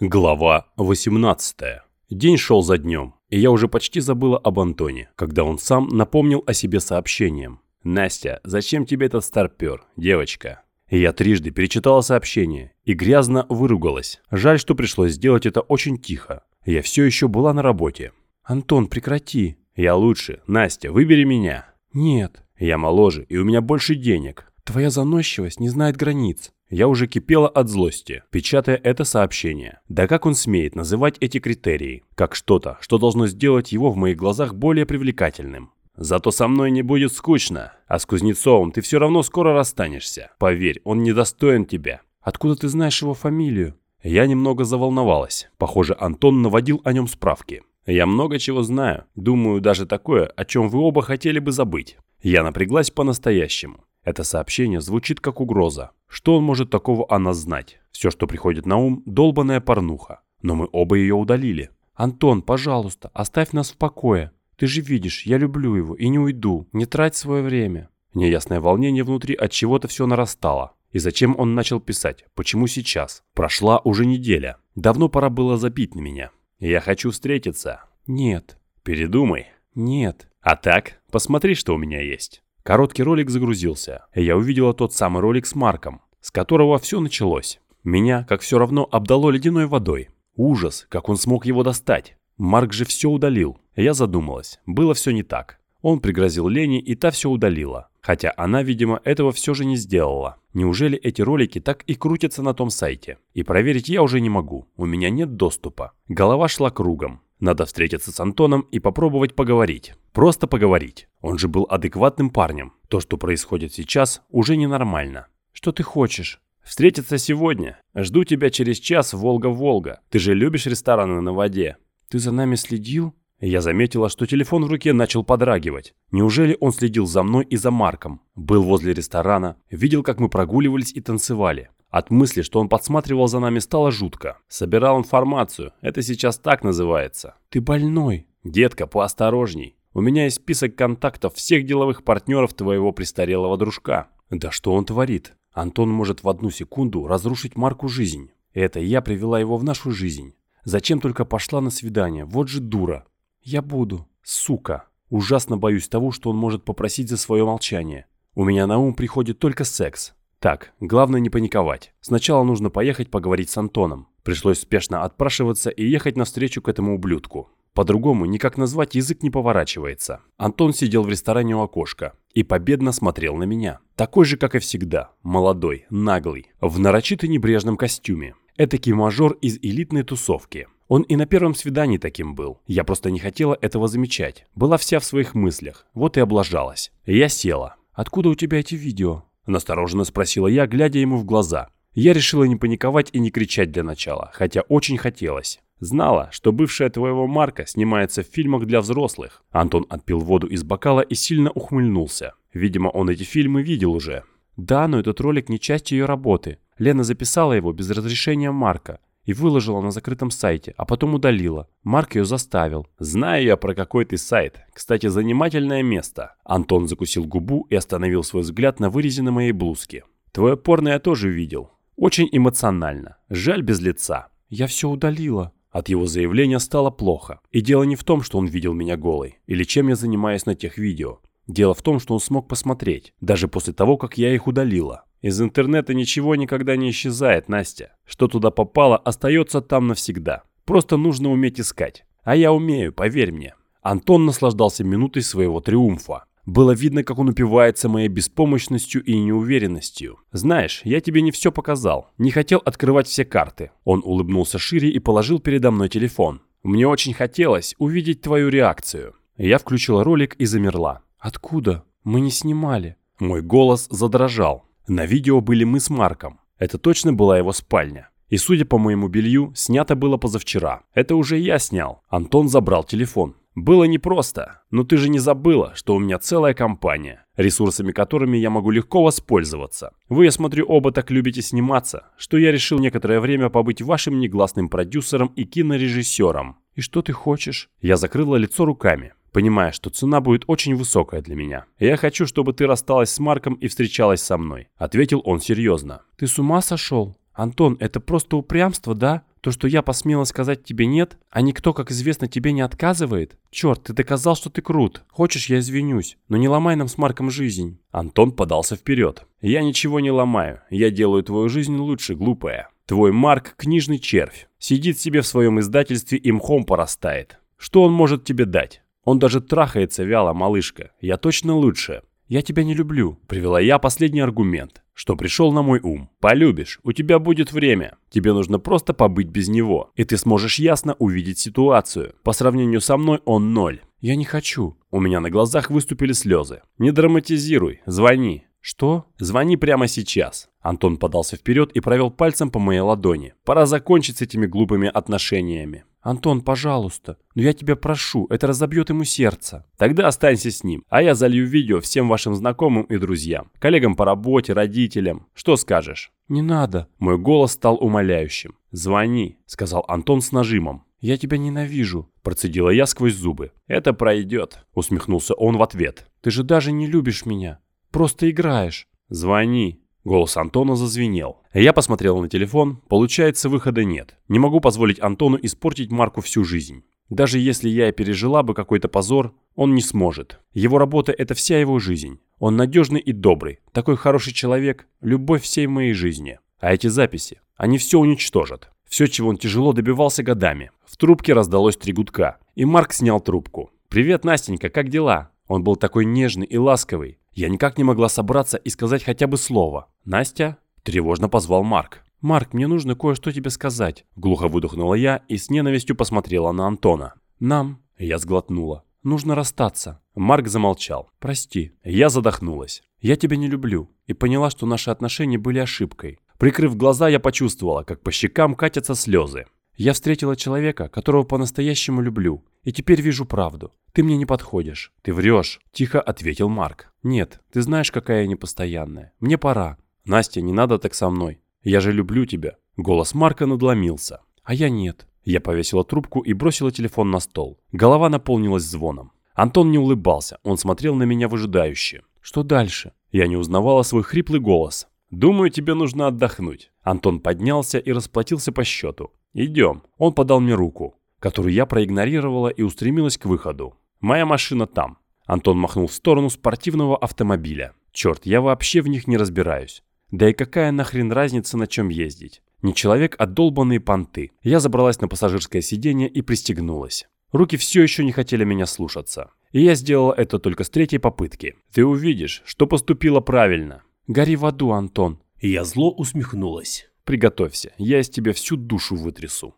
Глава 18. День шел за днем, и я уже почти забыла об Антоне, когда он сам напомнил о себе сообщением. «Настя, зачем тебе этот старпер, девочка?» Я трижды перечитала сообщение и грязно выругалась. Жаль, что пришлось сделать это очень тихо. Я все еще была на работе. «Антон, прекрати!» «Я лучше. Настя, выбери меня!» «Нет!» «Я моложе, и у меня больше денег!» «Твоя заносчивость не знает границ!» Я уже кипела от злости, печатая это сообщение. Да как он смеет называть эти критерии, как что-то, что должно сделать его в моих глазах более привлекательным. Зато со мной не будет скучно, а с Кузнецовым ты все равно скоро расстанешься. Поверь, он недостоин тебя. Откуда ты знаешь его фамилию? Я немного заволновалась. Похоже, Антон наводил о нем справки. Я много чего знаю. Думаю, даже такое, о чем вы оба хотели бы забыть. Я напряглась по-настоящему. Это сообщение звучит как угроза. Что он может такого о нас знать? Все, что приходит на ум, долбаная порнуха. Но мы оба ее удалили. «Антон, пожалуйста, оставь нас в покое. Ты же видишь, я люблю его и не уйду. Не трать свое время». Неясное волнение внутри от чего-то все нарастало. И зачем он начал писать? Почему сейчас? Прошла уже неделя. Давно пора было забить на меня. Я хочу встретиться. Нет. Передумай. Нет. А так, посмотри, что у меня есть. Короткий ролик загрузился, и я увидела тот самый ролик с Марком, с которого все началось. Меня, как все равно, обдало ледяной водой. Ужас, как он смог его достать. Марк же все удалил. Я задумалась, было все не так. Он пригрозил Лене, и та все удалила. Хотя она, видимо, этого все же не сделала. Неужели эти ролики так и крутятся на том сайте? И проверить я уже не могу, у меня нет доступа. Голова шла кругом. Надо встретиться с Антоном и попробовать поговорить. Просто поговорить. Он же был адекватным парнем. То, что происходит сейчас, уже ненормально. Что ты хочешь? Встретиться сегодня. Жду тебя через час Волга-Волга. Ты же любишь рестораны на воде. Ты за нами следил? Я заметила, что телефон в руке начал подрагивать. Неужели он следил за мной и за Марком? Был возле ресторана, видел, как мы прогуливались и танцевали. От мысли, что он подсматривал за нами, стало жутко. Собирал информацию. Это сейчас так называется. Ты больной. Детка, поосторожней. У меня есть список контактов всех деловых партнеров твоего престарелого дружка. Да что он творит? Антон может в одну секунду разрушить Марку жизнь. Это я привела его в нашу жизнь. Зачем только пошла на свидание? Вот же дура. Я буду. Сука. Ужасно боюсь того, что он может попросить за свое молчание. У меня на ум приходит только секс. Так, главное не паниковать. Сначала нужно поехать поговорить с Антоном. Пришлось спешно отпрашиваться и ехать навстречу к этому ублюдку. По-другому никак назвать язык не поворачивается. Антон сидел в ресторане у окошка и победно смотрел на меня. Такой же, как и всегда. Молодой, наглый, в нарочито небрежном костюме. Этакий мажор из элитной тусовки. Он и на первом свидании таким был. Я просто не хотела этого замечать. Была вся в своих мыслях. Вот и облажалась. Я села. «Откуда у тебя эти видео?» Настороженно спросила я, глядя ему в глаза. Я решила не паниковать и не кричать для начала, хотя очень хотелось. Знала, что бывшая твоего Марка снимается в фильмах для взрослых. Антон отпил воду из бокала и сильно ухмыльнулся. Видимо, он эти фильмы видел уже. Да, но этот ролик не часть ее работы. Лена записала его без разрешения Марка и выложила на закрытом сайте, а потом удалила. Марк ее заставил. Знаю я про какой ты сайт. Кстати, занимательное место. Антон закусил губу и остановил свой взгляд на вырезе на моей блузке. Твое порно я тоже видел. Очень эмоционально. Жаль без лица. Я все удалила. От его заявления стало плохо. И дело не в том, что он видел меня голой, или чем я занимаюсь на тех видео. Дело в том, что он смог посмотреть, даже после того, как я их удалила. Из интернета ничего никогда не исчезает, Настя. Что туда попало, остается там навсегда. Просто нужно уметь искать. А я умею, поверь мне. Антон наслаждался минутой своего триумфа. Было видно, как он упивается моей беспомощностью и неуверенностью. «Знаешь, я тебе не все показал. Не хотел открывать все карты». Он улыбнулся шире и положил передо мной телефон. «Мне очень хотелось увидеть твою реакцию». Я включила ролик и замерла. «Откуда? Мы не снимали». Мой голос задрожал. На видео были мы с Марком. Это точно была его спальня. И судя по моему белью, снято было позавчера. Это уже я снял. Антон забрал телефон. Было непросто, но ты же не забыла, что у меня целая компания, ресурсами которыми я могу легко воспользоваться. Вы, я смотрю, оба так любите сниматься, что я решил некоторое время побыть вашим негласным продюсером и кинорежиссером. И что ты хочешь? Я закрыла лицо руками понимая, что цена будет очень высокая для меня. «Я хочу, чтобы ты рассталась с Марком и встречалась со мной», — ответил он серьезно. «Ты с ума сошел? Антон, это просто упрямство, да? То, что я посмела сказать тебе нет, а никто, как известно, тебе не отказывает? Черт, ты доказал, что ты крут. Хочешь, я извинюсь, но не ломай нам с Марком жизнь». Антон подался вперед. «Я ничего не ломаю. Я делаю твою жизнь лучше, глупая. Твой Марк – книжный червь. Сидит себе в своем издательстве и мхом порастает. Что он может тебе дать? Он даже трахается вяло, малышка. Я точно лучше. «Я тебя не люблю», — привела я последний аргумент, что пришел на мой ум. «Полюбишь, у тебя будет время. Тебе нужно просто побыть без него, и ты сможешь ясно увидеть ситуацию. По сравнению со мной он ноль». «Я не хочу». У меня на глазах выступили слезы. «Не драматизируй, звони». «Что?» «Звони прямо сейчас». Антон подался вперед и провел пальцем по моей ладони. «Пора закончить с этими глупыми отношениями». «Антон, пожалуйста, но я тебя прошу, это разобьет ему сердце». «Тогда останься с ним, а я залью видео всем вашим знакомым и друзьям, коллегам по работе, родителям. Что скажешь?» «Не надо». Мой голос стал умоляющим. «Звони», — сказал Антон с нажимом. «Я тебя ненавижу», — процедила я сквозь зубы. «Это пройдет», — усмехнулся он в ответ. «Ты же даже не любишь меня. Просто играешь». «Звони», Голос Антона зазвенел. Я посмотрел на телефон. Получается, выхода нет. Не могу позволить Антону испортить Марку всю жизнь. Даже если я и пережила бы какой-то позор, он не сможет. Его работа – это вся его жизнь. Он надежный и добрый. Такой хороший человек. Любовь всей моей жизни. А эти записи, они все уничтожат. Все, чего он тяжело добивался годами. В трубке раздалось три гудка. И Марк снял трубку. «Привет, Настенька, как дела?» Он был такой нежный и ласковый. Я никак не могла собраться и сказать хотя бы слово. «Настя?» – тревожно позвал Марк. «Марк, мне нужно кое-что тебе сказать», – глухо выдохнула я и с ненавистью посмотрела на Антона. «Нам?» – я сглотнула. «Нужно расстаться». Марк замолчал. «Прости». Я задохнулась. «Я тебя не люблю» и поняла, что наши отношения были ошибкой. Прикрыв глаза, я почувствовала, как по щекам катятся слезы. Я встретила человека, которого по-настоящему люблю, и теперь вижу правду. Ты мне не подходишь. Ты врешь, тихо ответил Марк. Нет, ты знаешь, какая я непостоянная. Мне пора. Настя, не надо так со мной. Я же люблю тебя. Голос Марка надломился. А я нет. Я повесила трубку и бросила телефон на стол. Голова наполнилась звоном. Антон не улыбался, он смотрел на меня выжидающе. Что дальше? Я не узнавала свой хриплый голос. «Думаю, тебе нужно отдохнуть». Антон поднялся и расплатился по счету. «Идем». Он подал мне руку, которую я проигнорировала и устремилась к выходу. «Моя машина там». Антон махнул в сторону спортивного автомобиля. «Черт, я вообще в них не разбираюсь. Да и какая нахрен разница, на чем ездить? Не человек, а долбанные понты». Я забралась на пассажирское сиденье и пристегнулась. Руки все еще не хотели меня слушаться. И я сделала это только с третьей попытки. Ты увидишь, что поступила правильно. Гори в аду, Антон. И я зло усмехнулась. Приготовься, я из тебя всю душу вытрясу.